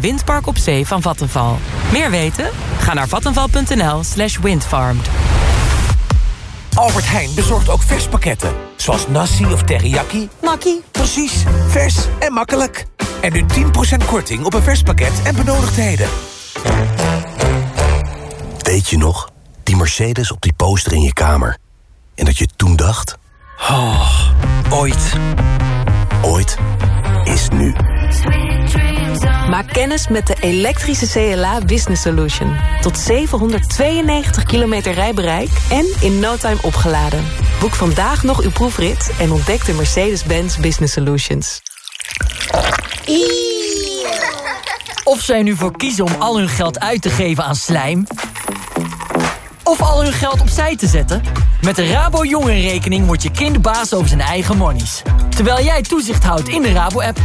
windpark op zee van Vattenval. Meer weten? Ga naar vattenval.nl slash windfarmed. Albert Heijn bezorgt ook verspakketten. Zoals nasi of teriyaki. Makkie. Precies, vers en makkelijk. En nu 10% korting op een verspakket en benodigdheden. Weet je nog? Die Mercedes op die poster in je kamer. En dat je toen dacht... Oh, ooit. Ooit is nu. Maak kennis met de elektrische CLA Business Solution. Tot 792 kilometer rijbereik en in no time opgeladen. Boek vandaag nog uw proefrit en ontdek de Mercedes-Benz Business Solutions. Of zij nu voor kiezen om al hun geld uit te geven aan slijm... of al hun geld opzij te zetten... met de Rabo Jongerenrekening wordt je kind baas over zijn eigen monies. Terwijl jij toezicht houdt in de Rabo-app.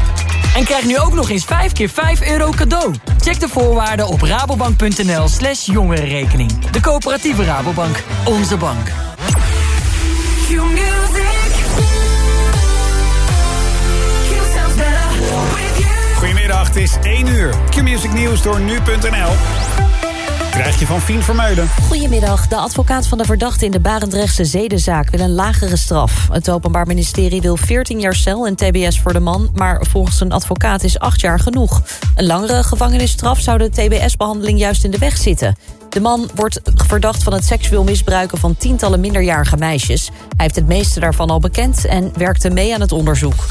En krijg nu ook nog eens 5 keer 5 euro cadeau. Check de voorwaarden op rabobank.nl slash jongerenrekening. De coöperatieve Rabobank. Onze bank. Goedemiddag, het is 1 uur. Q-Music Nieuws door nu.nl. Krijg je van Fien Vermeulen. Goedemiddag. De advocaat van de verdachte in de Barendrechtse zedenzaak wil een lagere straf. Het Openbaar Ministerie wil 14 jaar cel en tbs voor de man... maar volgens een advocaat is 8 jaar genoeg. Een langere gevangenisstraf zou de tbs-behandeling juist in de weg zitten. De man wordt verdacht van het seksueel misbruiken van tientallen minderjarige meisjes. Hij heeft het meeste daarvan al bekend en werkte mee aan het onderzoek.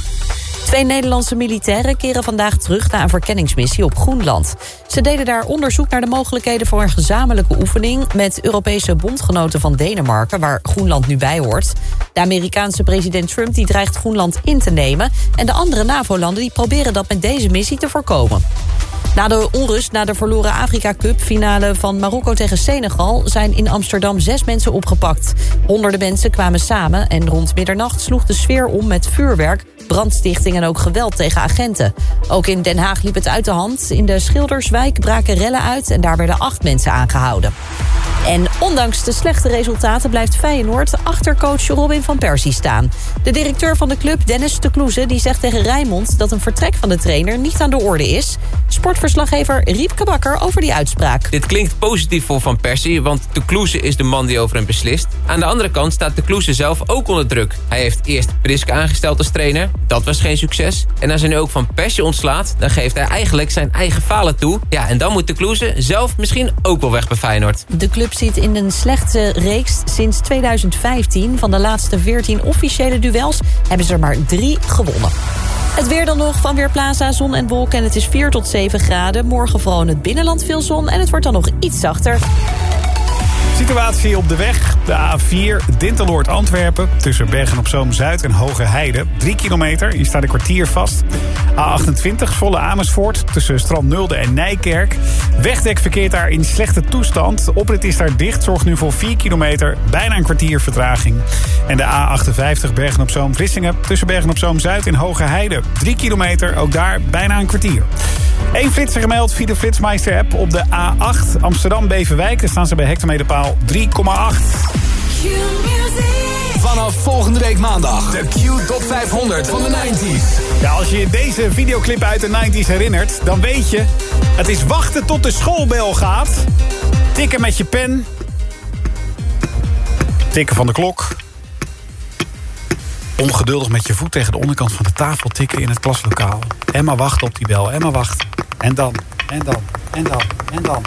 Twee Nederlandse militairen keren vandaag terug naar een verkenningsmissie op Groenland. Ze deden daar onderzoek naar de mogelijkheden voor een gezamenlijke oefening met Europese bondgenoten van Denemarken, waar Groenland nu bij hoort. De Amerikaanse president Trump die dreigt Groenland in te nemen en de andere NAVO-landen proberen dat met deze missie te voorkomen. Na de onrust na de verloren Afrika Cup finale van Marokko tegen Senegal... zijn in Amsterdam zes mensen opgepakt. Honderden mensen kwamen samen en rond middernacht sloeg de sfeer om met vuurwerk... brandstichting en ook geweld tegen agenten. Ook in Den Haag liep het uit de hand. In de Schilderswijk braken rellen uit en daar werden acht mensen aangehouden. En ondanks de slechte resultaten blijft Feyenoord achter coach Robin van Persie staan. De directeur van de club, Dennis de Kloeze, die zegt tegen Rijnmond... dat een vertrek van de trainer niet aan de orde is. Sportverslaggever Riepke Bakker over die uitspraak. Dit klinkt positief voor Van Persie, want de Kloeze is de man die over hem beslist. Aan de andere kant staat de Kloeze zelf ook onder druk. Hij heeft eerst Priske aangesteld als trainer, dat was geen succes. En als hij nu ook Van Persie ontslaat, dan geeft hij eigenlijk zijn eigen falen toe. Ja, en dan moet de Kloeze zelf misschien ook wel weg bij Feyenoord. De club zit in een slechte reeks sinds 2015. Van de laatste 14 officiële duels hebben ze er maar drie gewonnen. Het weer dan nog van Weerplaza, zon en wolken. En het is 4 tot 7 graden. Morgen vooral in het binnenland veel zon. En het wordt dan nog iets zachter. Situatie op de weg. De A4 Dinteloord-Antwerpen. Tussen Bergen-op-Zoom-Zuid en Hoge Heide. 3 kilometer. Je staat een kwartier vast. A28 volle Amersfoort. Tussen Strand Nulde en Nijkerk. Wegdek verkeert daar in slechte toestand. Oprit is daar dicht. Zorgt nu voor 4 kilometer. Bijna een kwartier vertraging. En de A58 Bergen-op-Zoom-Vlissingen. Tussen Bergen-op-Zoom-Zuid en Hoge Heide. 3 kilometer. Ook daar bijna een kwartier. Eén flitser gemeld via de Flitsmeister-app op de A8 Amsterdam-Beverwijk. Daar staan ze bij hectometerpaal 3,8. Vanaf volgende week maandag. De Q Top 500 van de 90s. Ja, als je je deze videoclip uit de 90s herinnert... dan weet je, het is wachten tot de schoolbel gaat. Tikken met je pen. Tikken van de klok. Ongeduldig met je voet tegen de onderkant van de tafel tikken in het klaslokaal. En maar wachten op die bel, en maar wachten. En dan, en dan, en dan, en dan.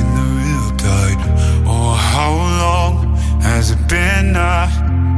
In the real tide. Oh, how long has it been? I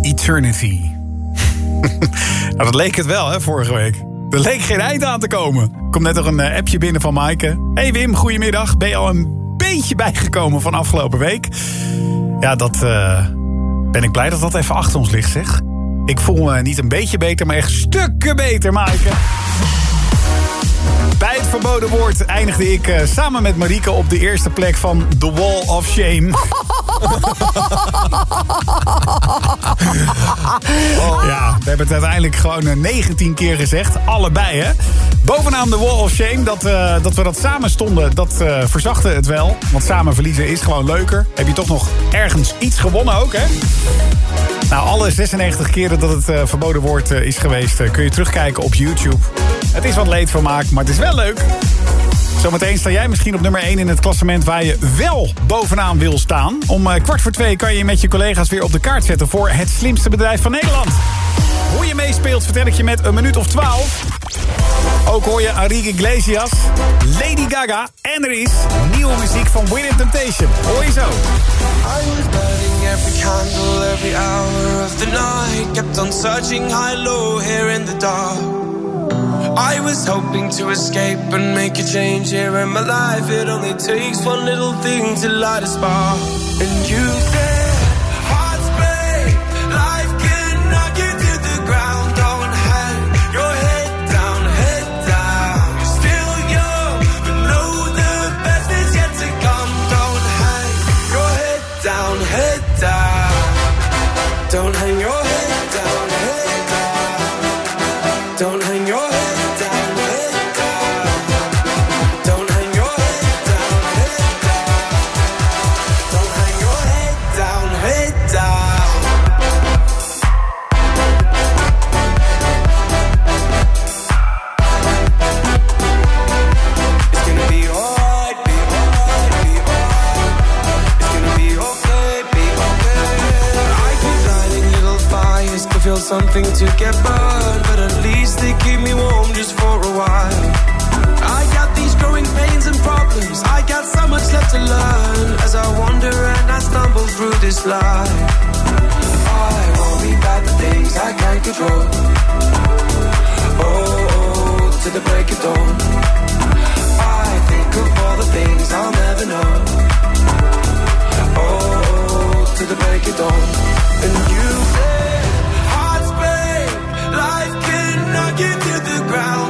Eternity. nou, dat leek het wel, hè, vorige week. Er leek geen eind aan te komen. Komt net nog een eh, appje binnen van Maaike. Hey Wim, goedemiddag. Ben je al een beetje bijgekomen van afgelopen week? Ja, dat eh, ben ik blij dat dat even achter ons ligt, zeg. Ik voel me niet een beetje beter, maar echt stukken beter, Maaike. Bij het verboden woord eindigde ik eh, samen met Marieke op de eerste plek van The Wall of Shame. Oh, ja, we hebben het uiteindelijk gewoon eh, 19 keer gezegd. Allebei, hè? Bovenaan de Wall of Shame, dat, eh, dat we dat samen stonden, dat eh verzachtte het wel. Want samen verliezen is gewoon leuker. Heb je toch nog ergens iets gewonnen ook, hè? Nou, alle 96 keren dat het eh, verboden woord eh, is geweest... eh, kun je terugkijken op YouTube. Het is wat leedvermaak, maar het is wel leuk. Zometeen sta jij misschien op nummer 1 in het klassement waar je wel bovenaan wil staan. Om eh, kwart voor twee kan je met je collega's weer op de kaart zetten voor het slimste bedrijf van Nederland. Hoe je meespeelt vertel ik je met een minuut of 12. Ook hoor je Enrique Iglesias, Lady Gaga en er is nieuwe muziek van Winning Temptation. Hoor je zo. I was burning every candle, every hour of the night. Kept on searching high, low, here in the dark. I was hoping to escape and make a change here in my life. It only takes one little thing to light a spark. And you something to get burned, but at least they keep me warm just for a while. I got these growing pains and problems. I got so much left to learn as I wander and I stumble through this life. I worry about the things I can't control. Oh, oh to the break of dawn. I think of all the things I'll never know. Oh, oh to the break of dawn. you to the ground.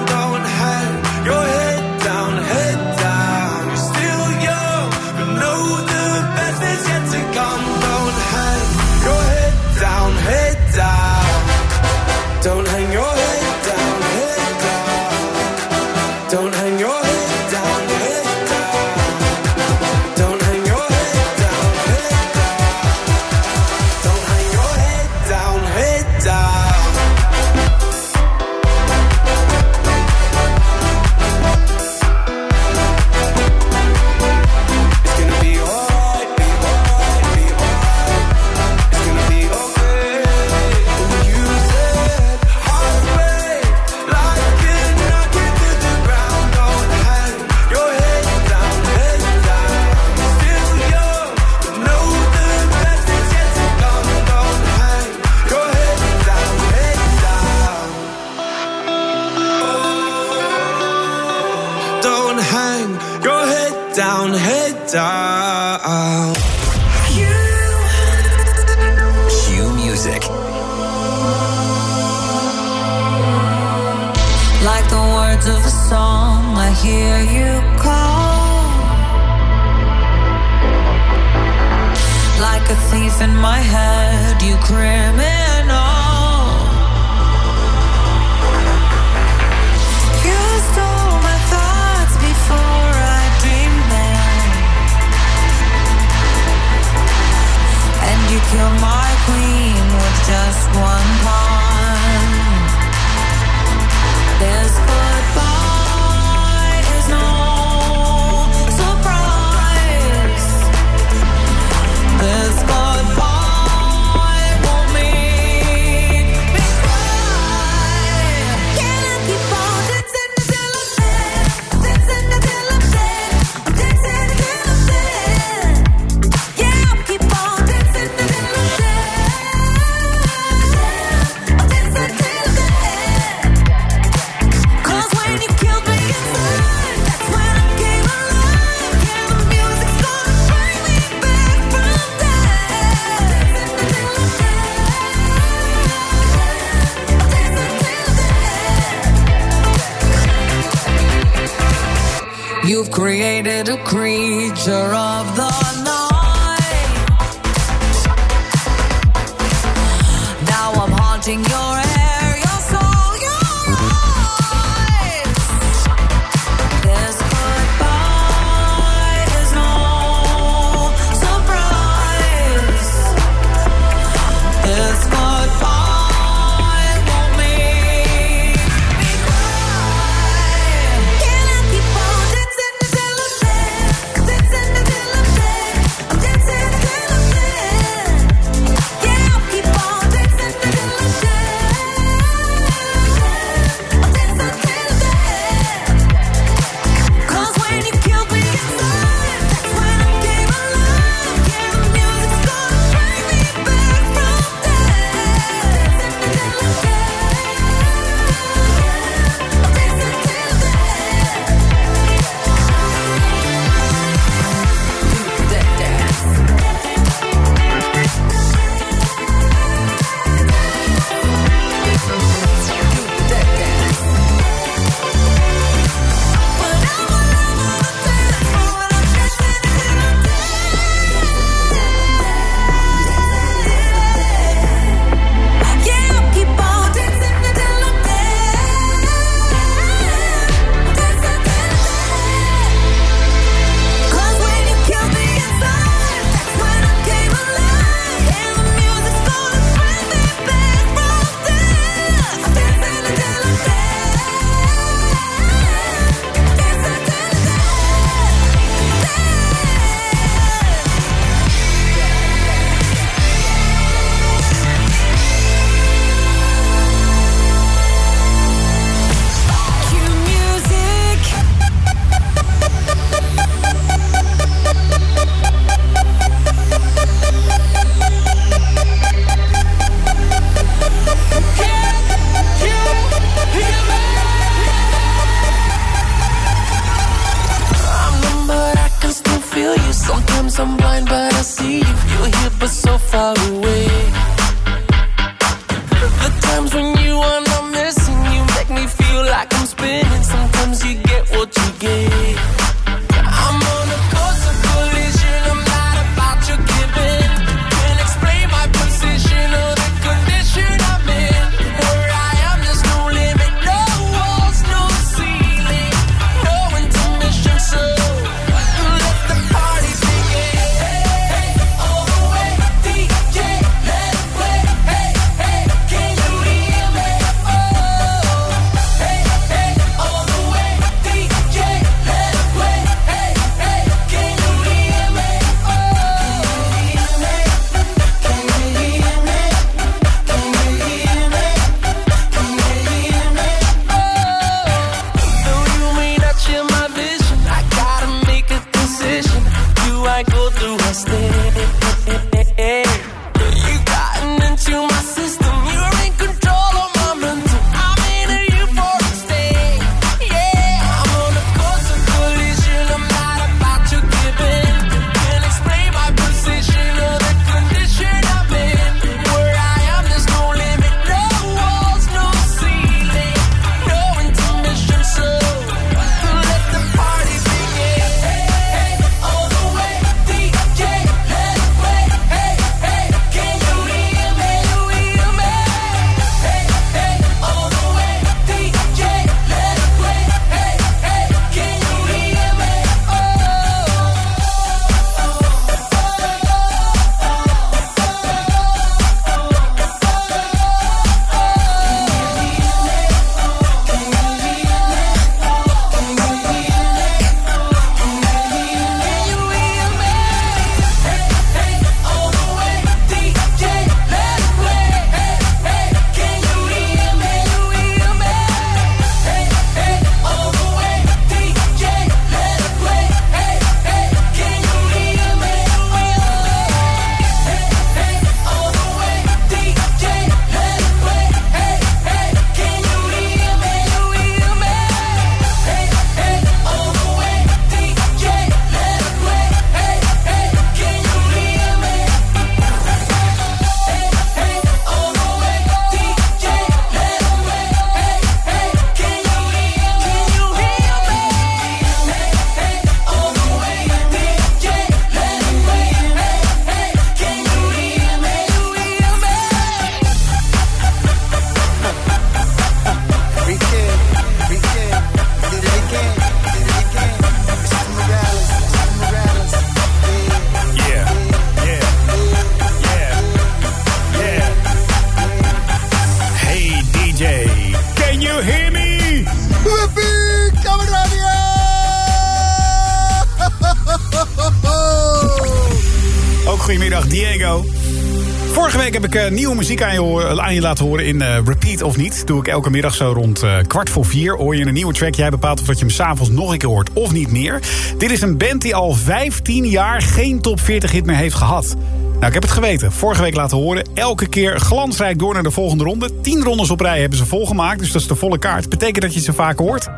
ik eh, nieuwe muziek aan je, aan je, laten horen in eh, Repeat of niet. Doe ik elke middag zo rond eh, kwart voor vier. Hoor je een nieuwe track. Jij bepaalt of wat je hem s'avonds nog een keer hoort of niet meer. Dit is een band die al 15 jaar geen top 40 hit meer heeft gehad. Nou, ik heb het geweten. Vorige week laten horen. Elke keer glansrijk door naar de volgende ronde. 10 rondes op rij hebben ze volgemaakt. Dus dat is de volle kaart. Betekent dat je ze vaak hoort.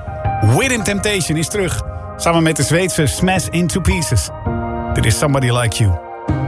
Within Temptation is terug. Samen met de Zweedse Smash Into Pieces. Dit is Somebody Like You.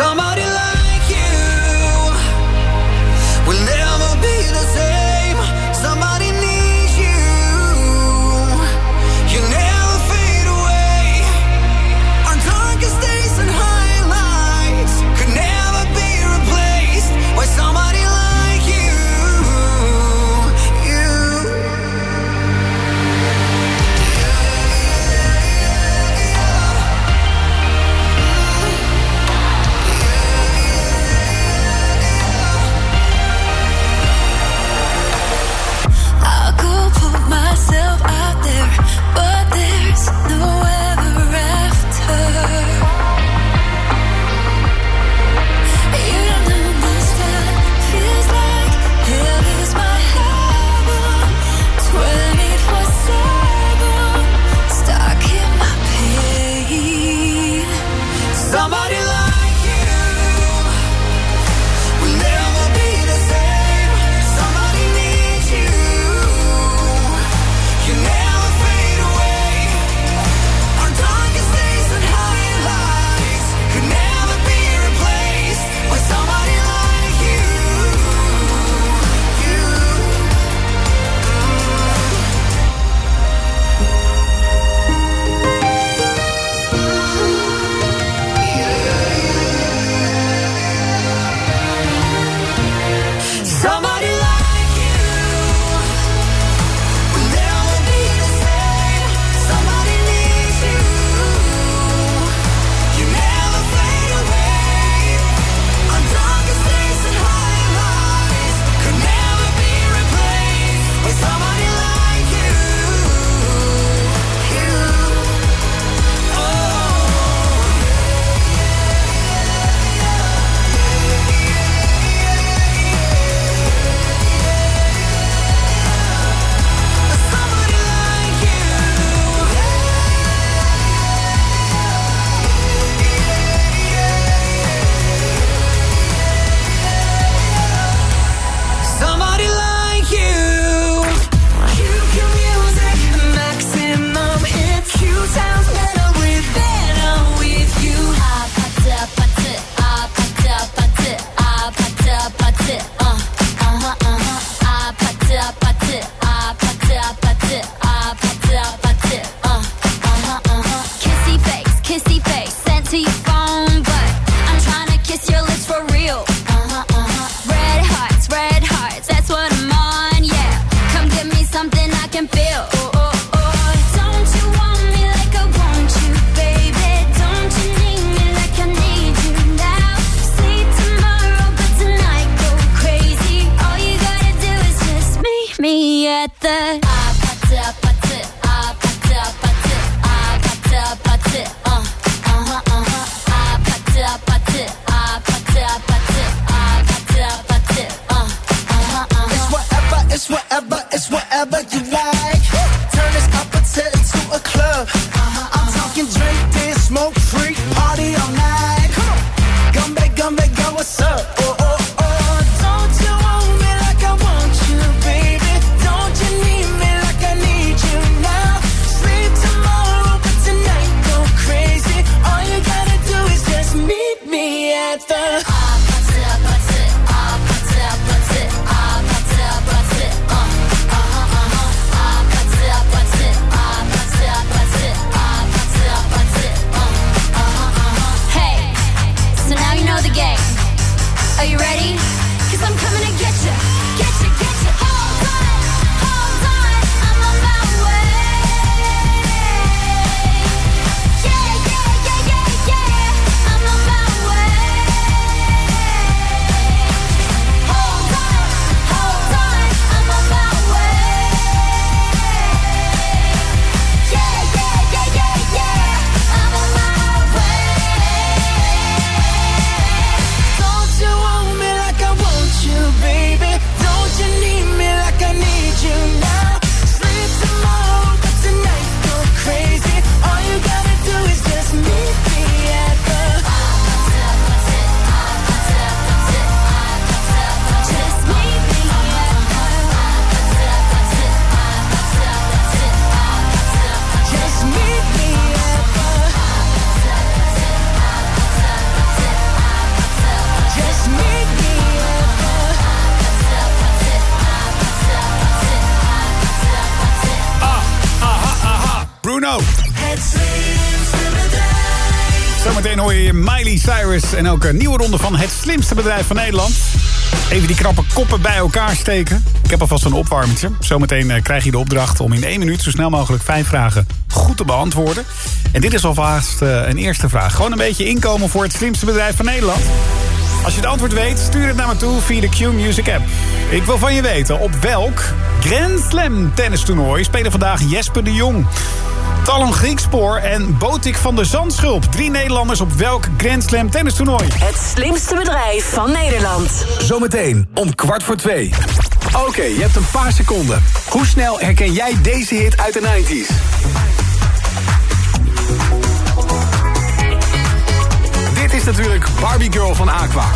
Somebody en ook een nieuwe ronde van het slimste bedrijf van Nederland. Even die knappe koppen bij elkaar steken. Ik heb alvast een opwarmetje. Zometeen eh, krijg je de opdracht om in één minuut zo snel mogelijk vijf vragen goed te beantwoorden. En dit is alvast eh, een eerste vraag. Gewoon een beetje inkomen voor het slimste bedrijf van Nederland. Als je het antwoord weet, stuur het naar me toe via de Q-Music app. Ik wil van je weten op welk Grand Slam tennistoernooi spelen vandaag Jesper de Jong, Talon Griekspoor en Botik van de Zandschulp. Drie Nederlanders op welk Grand Slam tennistoernooi? Het slimste bedrijf van Nederland. Zometeen om kwart voor twee. Oké, je hebt een paar seconden. Hoe snel herken jij deze hit uit de 90s? Dit is natuurlijk Barbie Girl van Aqua.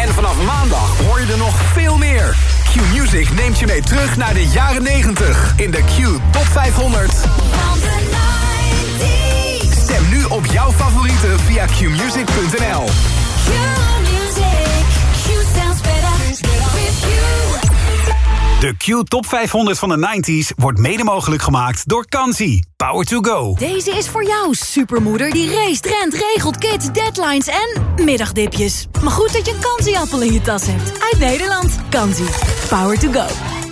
En vanaf maandag hoor je er nog veel meer. Q Music neemt je mee terug naar de jaren 90 in de Q Top 500. Stem nu op jouw favorieten via qmusic.nl. De Q Top 500 van de 90s wordt mede mogelijk gemaakt door Kansi. Power to go. Deze is voor jou, supermoeder die race, rent, regelt, kids, deadlines en middagdipjes. Maar goed dat je een kansieappel in je tas hebt. Uit Nederland. Kansie. Power to go.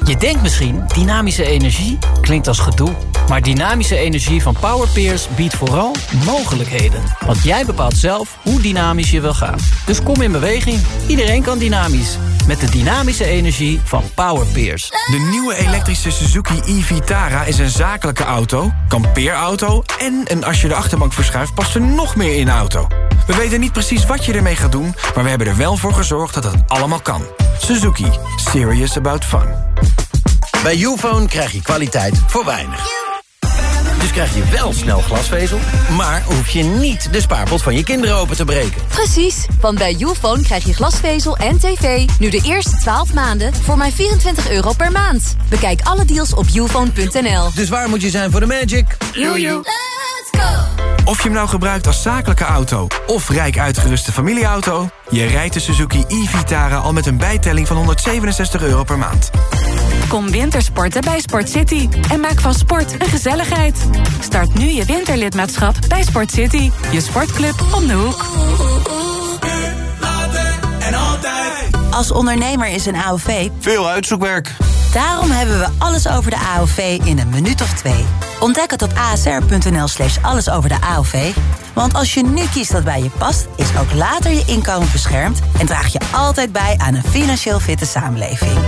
Je denkt misschien, dynamische energie klinkt als gedoe. Maar dynamische energie van Powerpeers biedt vooral mogelijkheden. Want jij bepaalt zelf hoe dynamisch je wil gaan. Dus kom in beweging. Iedereen kan dynamisch. Met de dynamische energie van Powerpeers. De nieuwe elektrische Suzuki e-Vitara is een zakelijke auto, kampeerauto... en een als je de achterbank verschuift past er nog meer in de auto. We weten niet precies wat je ermee gaat doen... maar we hebben er wel voor gezorgd dat het allemaal kan. Suzuki. Serious about fun. Bij Ufone krijg je kwaliteit voor weinig. Krijg je wel snel glasvezel, maar hoef je niet de spaarpot van je kinderen open te breken. Precies, want bij Uphone krijg je glasvezel en tv... nu de eerste 12 maanden voor maar 24 euro per maand. Bekijk alle deals op uphone.nl. Dus waar moet je zijn voor de magic? Jojo. Of je hem nou gebruikt als zakelijke auto of rijk uitgeruste familieauto... je rijdt de Suzuki e-Vitara al met een bijtelling van 167 euro per maand. Kom wintersporten bij Sport City en maak van sport een gezelligheid. Start nu je winterlidmaatschap bij Sport City, je sportclub om de hoek. En altijd. Als ondernemer is een AOV Veel uitzoekwerk. Daarom hebben we alles over de AOV in een minuut of twee. Ontdek het op asr.nl slash alles over de AOV. Want als je nu kiest wat bij je past, is ook later je inkomen beschermd... en draag je altijd bij aan een financieel fitte samenleving.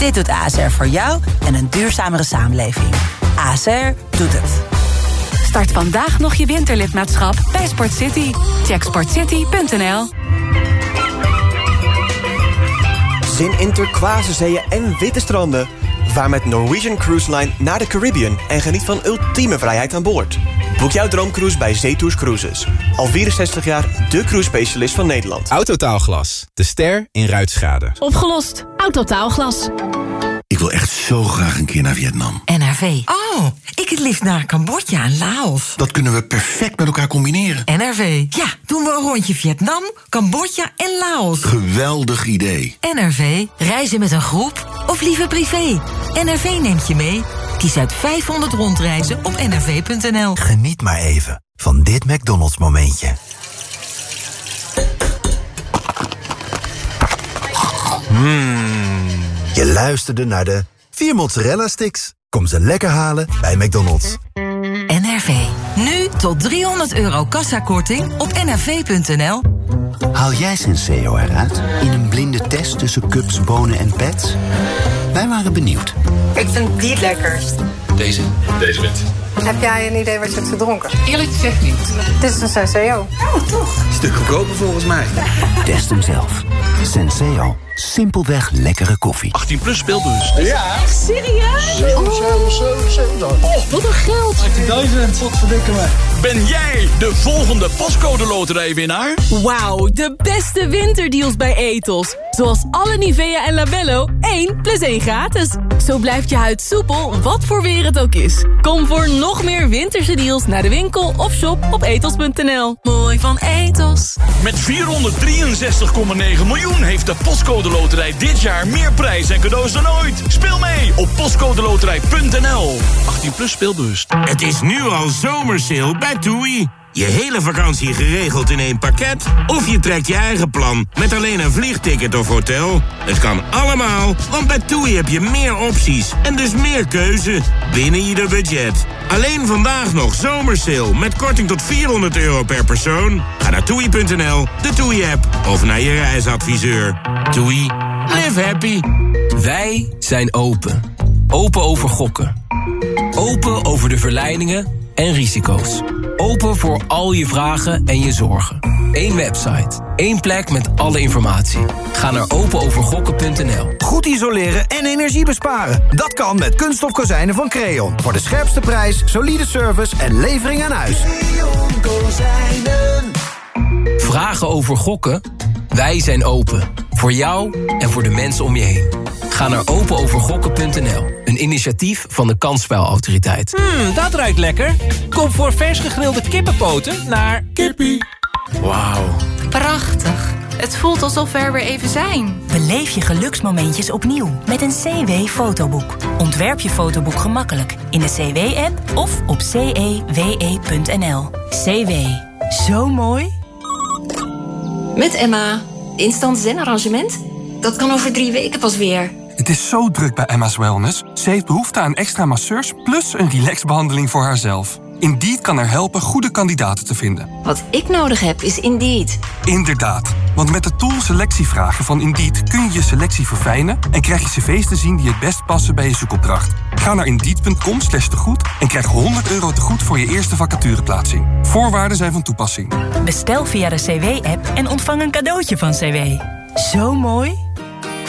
Dit doet ASR voor jou en een duurzamere samenleving. ASR doet het. Start vandaag nog je winterlidmaatschap bij Sport City. Check sportcity.nl Zin in turquoise zeeën en witte stranden. Vaar met Norwegian Cruise Line naar de Caribbean en geniet van ultieme vrijheid aan boord. Boek jouw droomcruise bij Zetours Cruises. Al 64 jaar de cruise specialist van Nederland. Autotaalglas, de ster in ruitschade. Opgelost. Autotaalglas. Ik wil echt zo graag een keer naar Vietnam. NRV. Oh, ik het liefst naar Cambodja en Laos. Dat kunnen we perfect met elkaar combineren. NRV. Ja, doen we een rondje Vietnam, Cambodja en Laos. Geweldig idee. NRV. Reizen met een groep of liever privé. NRV neemt je mee. Kies uit 500 rondreizen op nrv.nl. Geniet maar even van dit McDonald's momentje. Mmm. Je luisterde naar de vier mozzarella sticks. Kom ze lekker halen bij McDonald's. NRV. Nu tot 300 euro kassakorting op nrv.nl. Haal jij Senseo eruit in een blinde test tussen cups, bonen en pets? Wij waren benieuwd. Ik vind die het lekkerst. Deze? Deze wint. Heb jij een idee wat je hebt gedronken? Eerlijk gezegd niet. Dit is een Senseo. Oh, toch? Stuk goedkoper volgens mij. Test hem zelf. Senseo. Simpelweg lekkere koffie. 18 plus speelbus. Ja. Echt serieus? 7, 7, 7, 7. Oh, wat een geld. 18.000, wat verdikken me. Ben jij de volgende pascode loterijwinnaar? Wauw, de beste winterdeals bij Ethos. Zoals alle Nivea en Labello 1 plus 1 gratis. Zo blijft je huid soepel, wat voor weer het ook is. Kom voor nog meer winterse deals naar de winkel of shop op etos.nl. Mooi van Etos. Met 463,9 miljoen heeft de Postcode Loterij dit jaar meer prijs en cadeaus dan ooit. Speel mee op postcodeloterij.nl. 18 plus speelbewust. Het is nu al zomersale bij TUI. Je hele vakantie geregeld in één pakket? Of je trekt je eigen plan met alleen een vliegticket of hotel? Het kan allemaal, want bij TUI heb je meer opties en dus meer keuze binnen ieder budget. Alleen vandaag nog zomersale met korting tot 400 euro per persoon. Ga naar toei.nl, de TUI-app of naar je reisadviseur. TUI, live happy. Wij zijn open. Open over gokken. Open over de verleidingen en risico's. Open voor al je vragen en je zorgen. Eén website. één plek met alle informatie. Ga naar openovergokken.nl. Goed isoleren en energie besparen. Dat kan met kunststof kozijnen van Creon. Voor de scherpste prijs, solide service en levering aan huis. Vragen over gokken? Wij zijn open. Voor jou en voor de mensen om je heen. Ga naar openovergokken.nl. Een initiatief van de Kansspelautoriteit. Hmm, dat ruikt lekker. Kom voor vers gegrilde kippenpoten naar Kippie. Wauw. Prachtig. Het voelt alsof we er weer even zijn. Beleef je geluksmomentjes opnieuw met een CW-fotoboek. Ontwerp je fotoboek gemakkelijk in de CW-app of op cewe.nl. CW. Zo mooi. Met Emma. Instant zen-arrangement? Dat kan over drie weken pas weer. Het is zo druk bij Emma's Wellness. Ze heeft behoefte aan extra masseurs plus een relaxbehandeling voor haarzelf. Indeed kan er helpen goede kandidaten te vinden. Wat ik nodig heb is Indeed. Inderdaad, want met de tool selectievragen van Indeed kun je je selectie verfijnen en krijg je cv's te zien die het best passen bij je zoekopdracht. Ga naar indeed.com slash tegoed en krijg 100 euro tegoed voor je eerste vacatureplaatsing. Voorwaarden zijn van toepassing. Bestel via de CW-app en ontvang een cadeautje van CW. Zo mooi.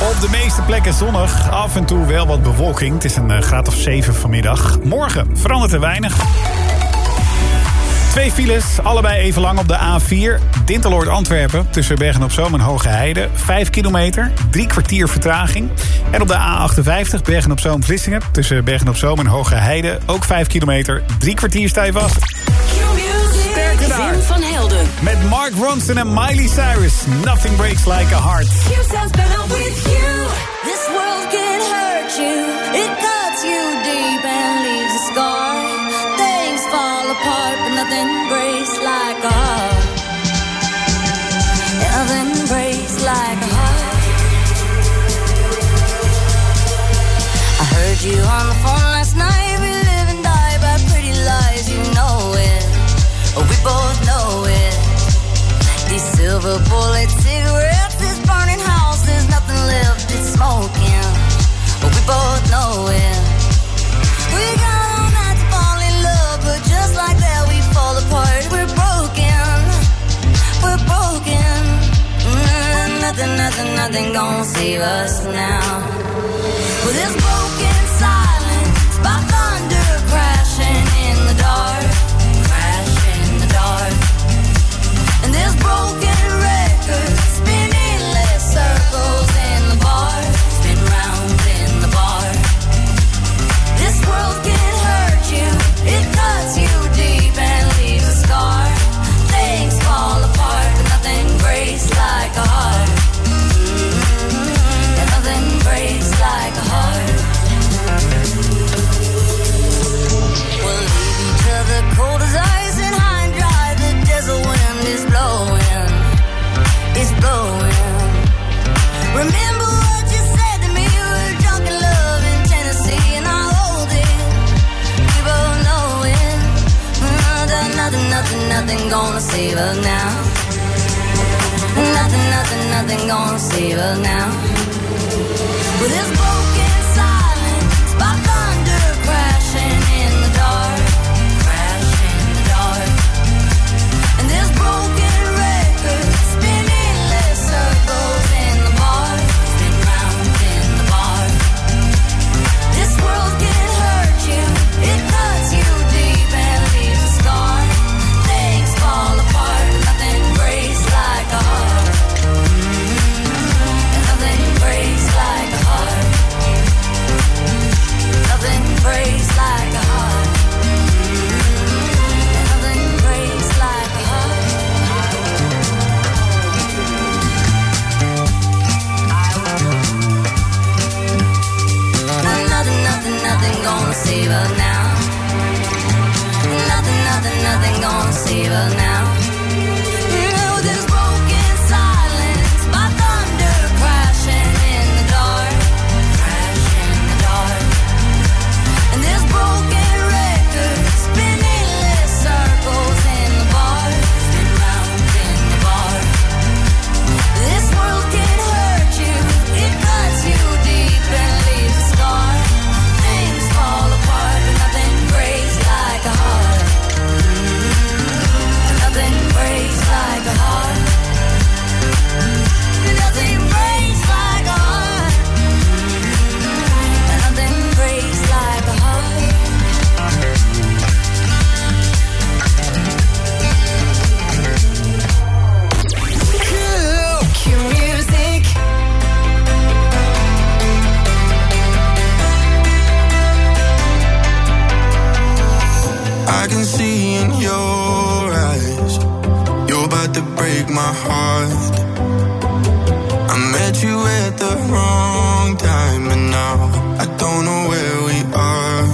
Op de meeste plekken zonnig. Af en toe wel wat bewolking. Het is een eh, graad of 7 vanmiddag. Morgen verandert er weinig. Twee files, allebei even lang op de A4. Dinteloord Antwerpen tussen Bergen op Zoom en Hoge Heide. 5 kilometer, drie kwartier vertraging. En op de A58 Bergen op Zoom Vlissingen tussen Bergen op Zoom en Hoge Heide. Ook 5 kilometer, drie kwartier stijf vast. Sterker. Met Mark Ronson en Miley Cyrus. Nothing breaks like a heart. You sounds better with you. This world can hurt you. It cuts you deep and leaves a scar. Things fall apart, but nothing breaks like a heart. Nothing breaks like a heart. I heard you on the phone silver bullet cigarettes, this burning house, there's nothing left, it's smoking. But we both know it. We got all night to fall in love, but just like that we fall apart. We're broken, we're broken. Mm, nothing, nothing, nothing gonna save us now. With this broken silence, by thunder crashing in the dark, crash in the dark. And this broken world nothing, gonna save us now. Nothing, nothing, nothing gonna save us now. With this about to break my heart. I met you at the wrong time, and now I don't know where we are.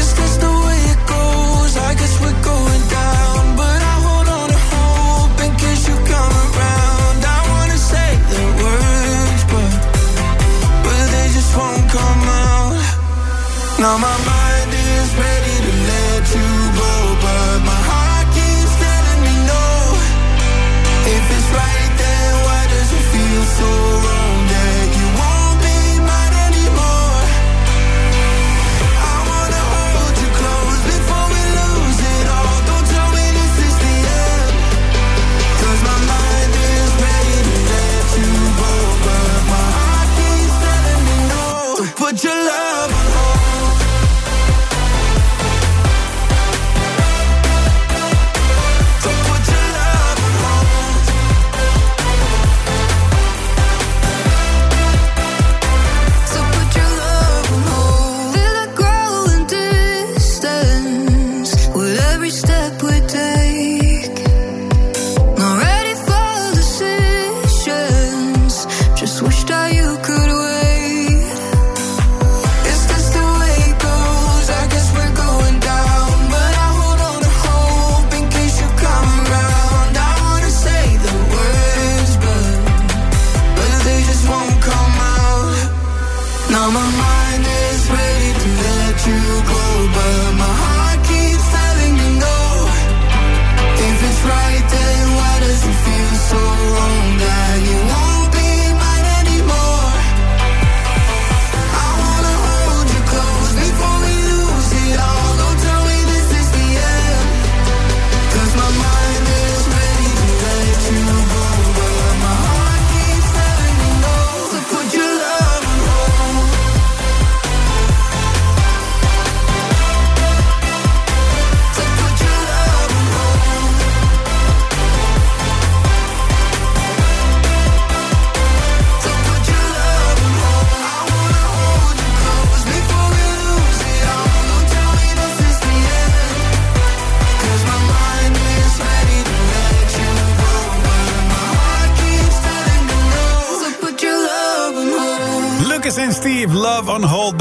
Is this the way it goes? I guess we're going down, but I hold on to hope in case you come around. I wanna say the words, but but they just won't come out. Now my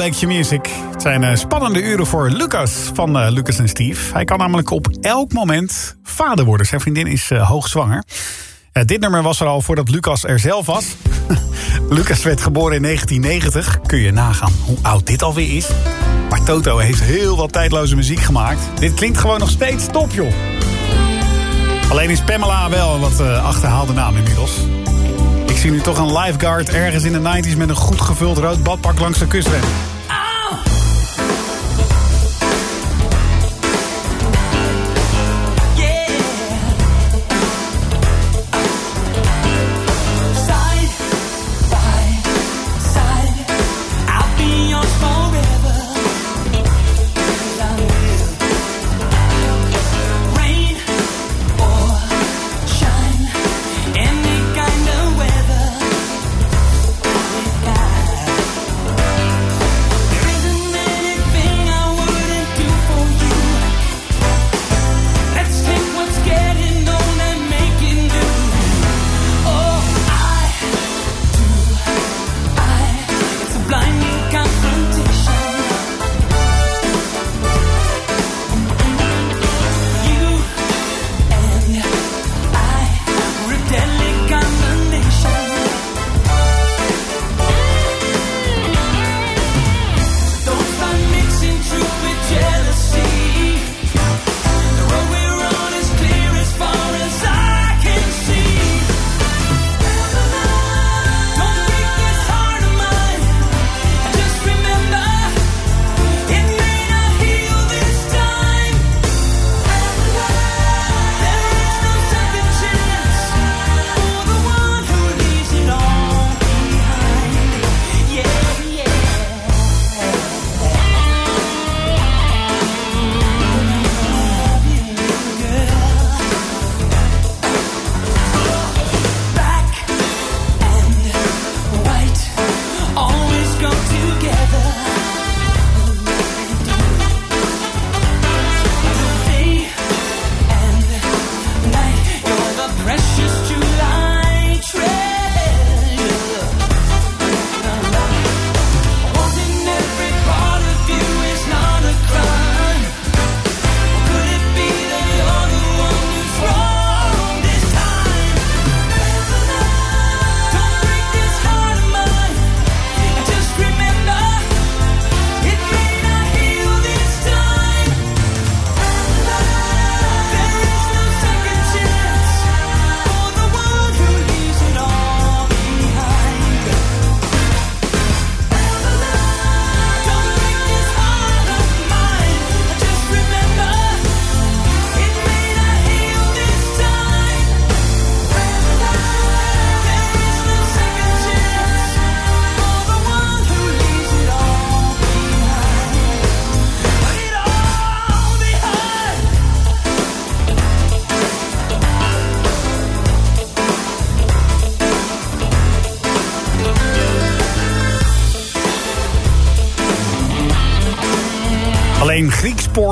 Blackje Music. Het zijn eh, spannende uren voor Lucas van eh, Lucas en Steve. Hij kan namelijk op elk moment vader worden. Zijn vriendin is eh, hoogzwanger. dit nummer was er al voordat Lucas er zelf was. Lucas werd geboren in 1990. Kun je nagaan hoe oud dit alweer is. Maar Toto heeft heel wat tijdloze muziek gemaakt. Dit klinkt gewoon nog steeds top, joh. Alleen is Pamela wel wat achterhaalde naam inmiddels. Ik zie nu toch een lifeguard ergens in de 90s met een goed gevuld rood badpak langs de kust rennen.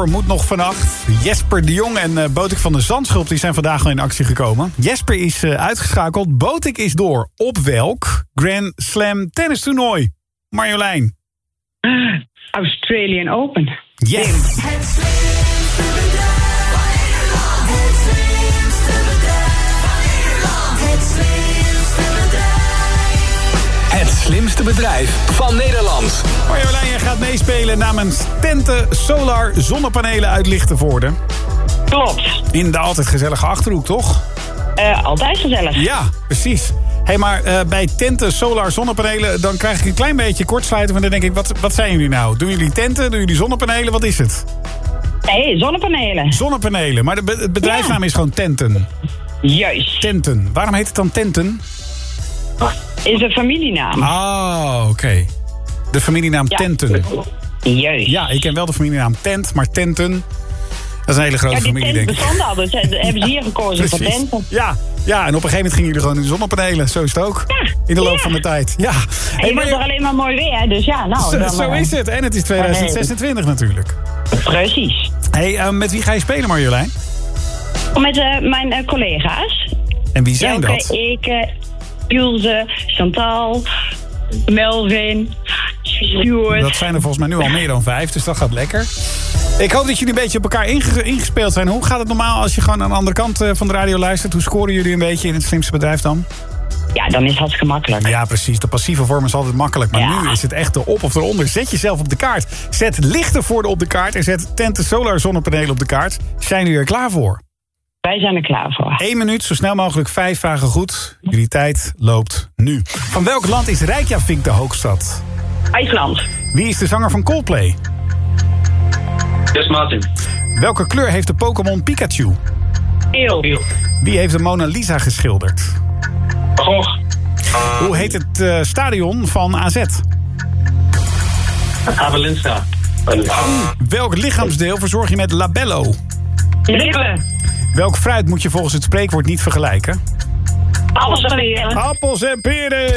Moet nog vannacht. Jesper de Jong en eh Botik van de Zandschulp die zijn vandaag al in actie gekomen. Jesper is eh, uitgeschakeld. Botik is door. Op welk Grand Slam tennis toernooi? Marjolein. Australian Open. Yes. Slimste bedrijf van Nederland. Marjolein, gaat meespelen namens Tente Solar Zonnepanelen uit Lichtenvoorde. Klopt. In de altijd gezellige Achterhoek, toch? Eh, altijd gezellig. Ja, precies. Hé, hey, maar eh, bij Tente Solar Zonnepanelen... dan krijg ik een klein beetje kortsluiten. Want dan denk ik, wat, wat zijn jullie nou? Doen jullie tenten? Doen jullie zonnepanelen? Wat is het? Nee, zonnepanelen. Zonnepanelen. Maar de, be- het bedrijfsnaam is gewoon Tenten. Juist. Tenten. Waarom heet het dan Tenten? Is een familienaam. Ah, oké. De familienaam Ja. Tenten. Juist. Ja, ik ken wel de familienaam Tent, maar Tenten... Dat is een hele grote Ja, familie, denk ik. dus hebben ze hier gekozen voor tenten. Ja, ja, en op een gegeven moment gingen jullie gewoon in de zonnepanelen. Zo is het ook. in de loop ja. van de tijd. Ja. En je maar wilt er alleen maar mooi weer, dus ja, nou. zo, eh, is het. En het is 2026 natuurlijk. Precies. Hey, eh, met wie ga je spelen, Marjolein? Met eh, mijn collega's. En wie zijn dat? ik, Ilse, Chantal, Melvin, Stuart. Dat zijn er volgens mij nu al meer dan vijf, dus dat gaat lekker. Ik hoop dat jullie een beetje op elkaar inge- ingespeeld zijn. Hoe gaat het normaal als je gewoon aan de andere kant eh, van de radio luistert? Hoe scoren jullie een beetje in het slimste bedrijf dan? Ja, dan is het hartstikke makkelijk. Ja, precies. De passieve vorm is altijd makkelijk. Maar Ja. nu is het echt de op of eronder. Zet jezelf op de kaart. Zet Lichtenvoorde op de kaart. En zet Tenten Solar zonnepanelen op de kaart. Zijn jullie er klaar voor? Wij zijn er klaar voor. Eén minuut, zo snel mogelijk vijf vragen goed. Jullie tijd loopt nu. Van welk land is Reykjavik de hoofdstad? IJsland. Wie is de zanger van Coldplay? Yes, Martin. Welke kleur heeft de Pokémon Pikachu? Eel. Wie heeft de Mona Lisa geschilderd? Gogh. Hoe heet het eh, stadion van AZ? Abelinsta. Welk lichaamsdeel verzorg je met labello? Lippen. Welk fruit moet je volgens het spreekwoord niet vergelijken? Alles leren. Appels en peren.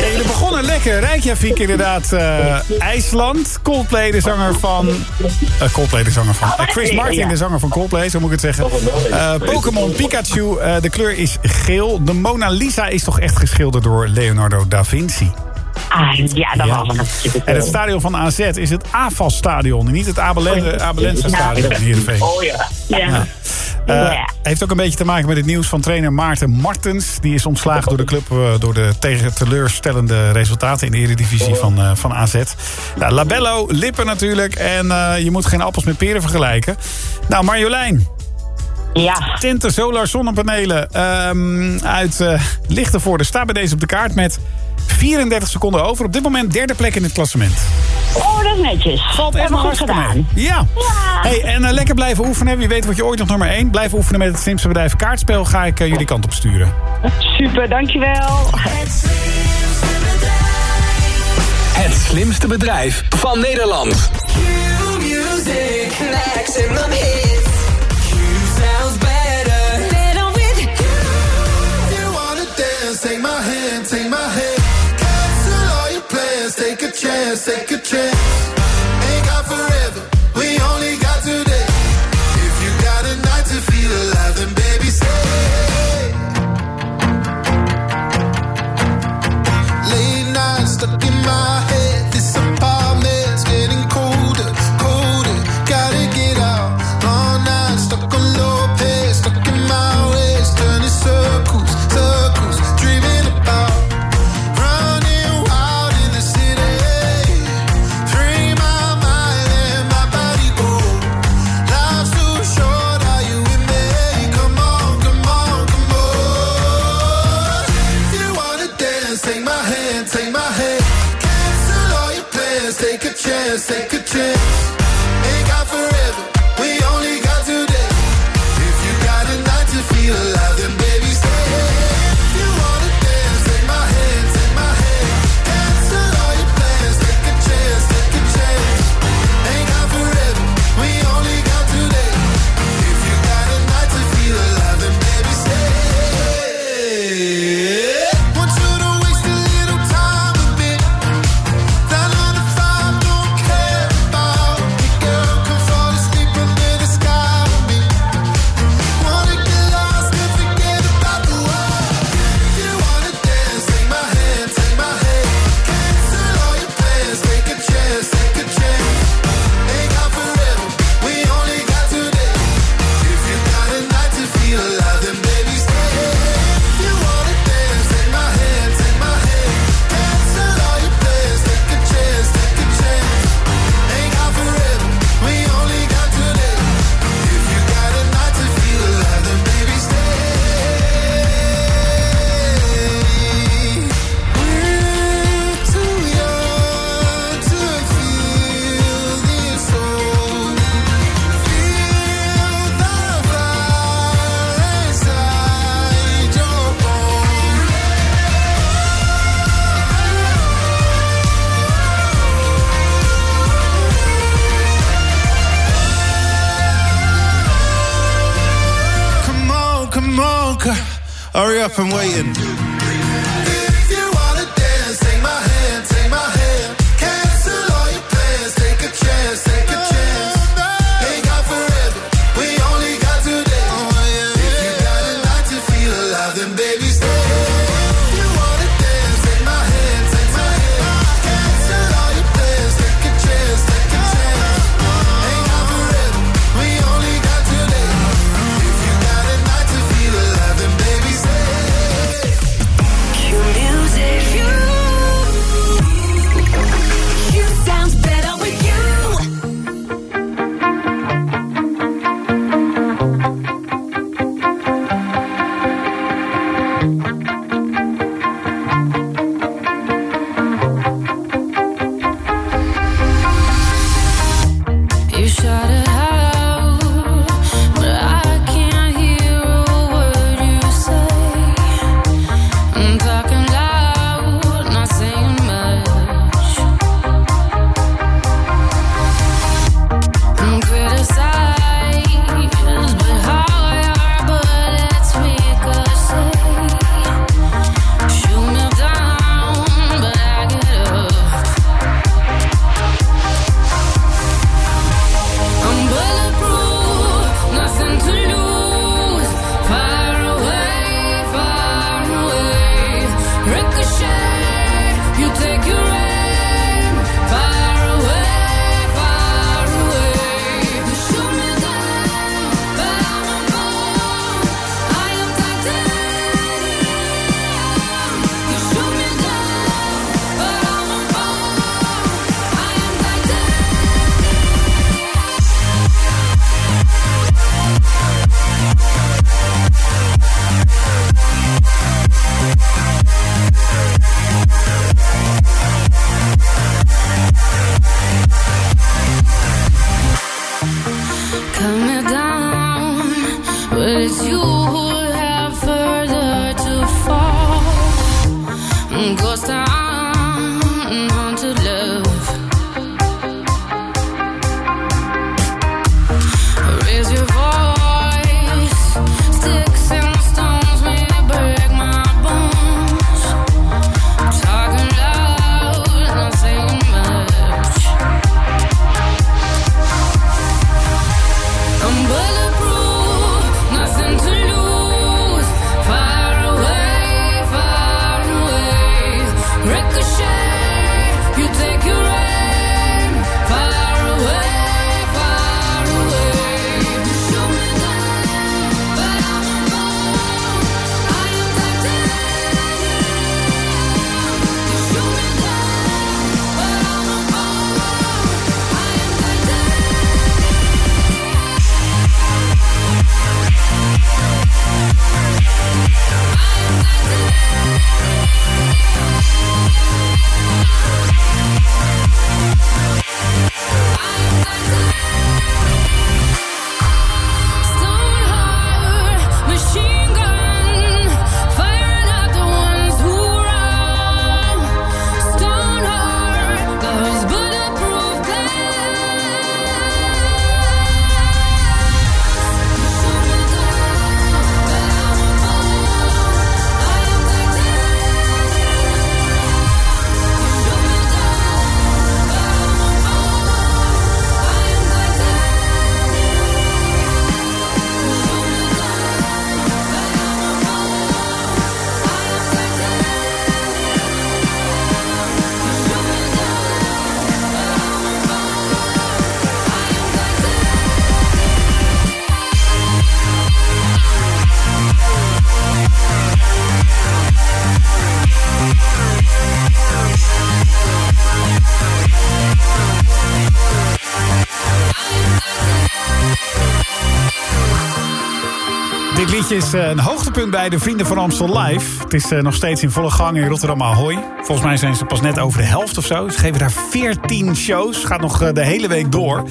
Jullie begonnen lekker. Reykjavik inderdaad. eh, IJsland. Coldplay, de zanger van... eh, Coldplay, de zanger van... eh, Chris Martin, de zanger van Coldplay, zo moet ik het zeggen. Pokémon Pikachu, de kleur is geel. De Mona Lisa is toch echt geschilderd door Leonardo da Vinci? Ah, ja, dat Ja. was het. En het stadion van AZ is het AFAS-stadion. en Niet het Abelen- Abelense-stadion in Heerenveen. Oh ja. Ja. Eh, Ja. Heeft ook een beetje te maken met het nieuws van trainer Maarten Martens. Die is ontslagen door de club eh, door de tegen teleurstellende resultaten in de eredivisie van, eh, van AZ. Nou, Labello, lippen natuurlijk. En je moet geen appels met peren vergelijken. Nou, Marjolein. Ja. Tente Solar zonnepanelen ehm, uit eh Lichtenvoorde staat bij deze op de kaart met 34 seconden over. Op dit moment derde plek in het klassement. Oh, dat is netjes. Valt echt nog goed gedaan. mee. Ja. Hey, en eh, lekker blijven oefenen. Wie weet word je ooit nog nummer 1. Blijven oefenen met het slimste bedrijf kaartspel. Ga ik eh, jullie kant op sturen. Super, dankjewel. Het slimste bedrijf van Nederland. Music, maximum take a chance. been waiting. Eh, een hoogtepunt bij de Vrienden van Amstel Live. Het is eh, nog steeds in volle gang in Rotterdam Ahoy. Volgens mij zijn ze pas net over de helft of zo. Ze geven daar 14 shows. Gaat nog eh, de hele week door.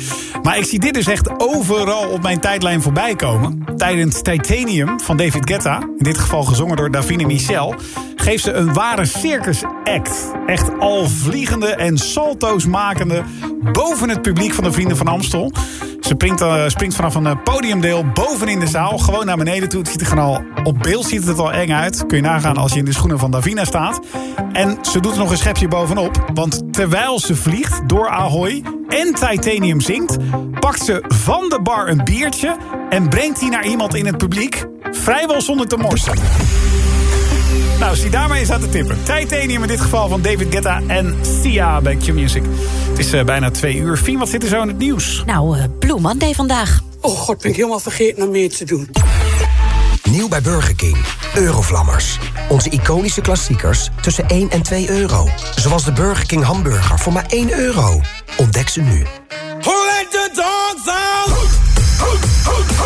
Maar ik zie dit dus echt overal op mijn tijdlijn voorbij komen. Tijdens Titanium van David Guetta. In dit geval gezongen door Davine Michel geeft ze een ware circus act. Echt al vliegende en salto's makende boven het publiek van de Vrienden van Amstel. Ze springt, eh, springt vanaf een eh, podiumdeel bovenin de zaal gewoon naar beneden toe. Ziet er gewoon al, op beeld ziet het al eng uit. Kun je nagaan als je in de schoenen van Davina staat. En ze doet er nog een schepje bovenop. Want terwijl ze vliegt door Ahoy en Titanium zingt... pakt ze van de bar een biertje en brengt die naar iemand in het publiek. Vrijwel zonder te morsen. Nou, zie daarmee eens aan te tippen. Titanium in dit geval van David Guetta en Sia bij Q-Music. Het is eh, bijna twee uur. Fien, wat zit er zo in het nieuws? Nou, uh, Blue Monday vandaag. Oh god, ben ik helemaal vergeten om mee te doen. Nieuw bij Burger King. Eurovlammers. Onze iconische klassiekers tussen 1 en 2 euro. Zoals de Burger King hamburger voor maar 1 euro. Ontdek ze nu.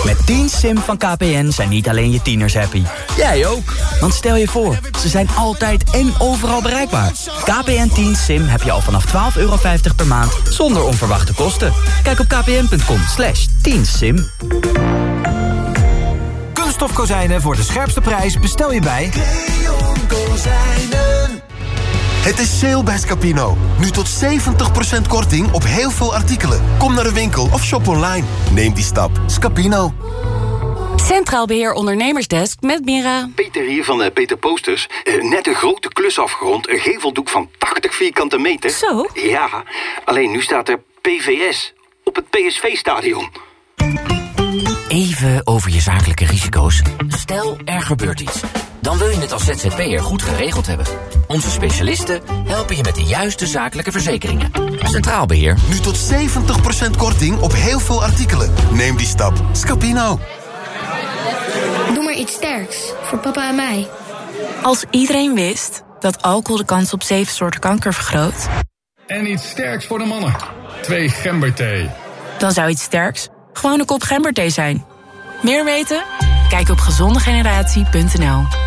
Met 10 Sim van KPN zijn niet alleen je tieners happy. Jij ook. Want stel je voor, ze zijn altijd en overal bereikbaar. KPN 10 Sim heb je al vanaf 12,50 euro per maand zonder onverwachte kosten. Kijk op kpn.com slash 10 Sim. Kunststof kozijnen voor de scherpste prijs bestel je bij... Het is sale bij Scapino. Nu tot 70% korting op heel veel artikelen. Kom naar de winkel of shop online. Neem die stap. Scapino. Centraal Beheer Ondernemersdesk met Mira. Peter hier van eh, Peter Posters. Eh, net een grote klus afgerond. Een geveldoek van 80 vierkante meter. Zo? Ja, alleen nu staat er PVS op het PSV-stadion. Even over je zakelijke risico's. Stel, er gebeurt iets. Dan wil je het als ZZP'er goed geregeld hebben. Onze specialisten helpen je met de juiste zakelijke verzekeringen. Centraal Beheer. Nu tot 70% korting op heel veel artikelen. Neem die stap. Scapino. Doe maar iets sterks. Voor papa en mij. Als iedereen wist dat alcohol de kans op zeven soorten kanker vergroot... En iets sterks voor de mannen. Twee gemberthee. dan zou iets sterks gewoon een kop gemberthee zijn. Meer weten? Kijk op gezondegeneratie.nl.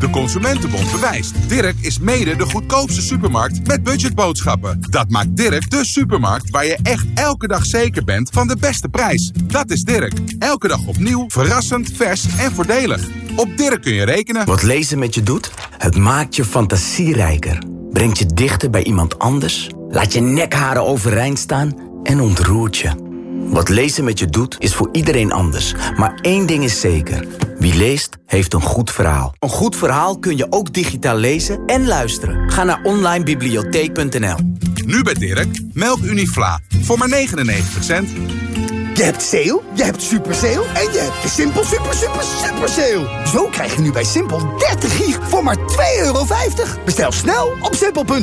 De Consumentenbond bewijst. Dirk is mede de goedkoopste supermarkt met budgetboodschappen. Dat maakt Dirk de supermarkt waar je echt elke dag zeker bent van de beste prijs. Dat is Dirk. Elke dag opnieuw, verrassend, vers en voordelig. Op Dirk kun je rekenen. Wat lezen met je doet? Het maakt je fantasierijker. Brengt je dichter bij iemand anders. Laat je nekharen overeind staan en ontroert je. Wat lezen met je doet, is voor iedereen anders. Maar één ding is zeker. Wie leest, heeft een goed verhaal. Een goed verhaal kun je ook digitaal lezen en luisteren. Ga naar onlinebibliotheek.nl Nu bij Dirk, melk Unifla. Voor maar 99 cent. Je hebt sale, je hebt super sale en je hebt de Simpel super super super sale. Zo krijg je nu bij Simpel 30 gig voor maar 2,50 euro. Bestel snel op simpel.nl.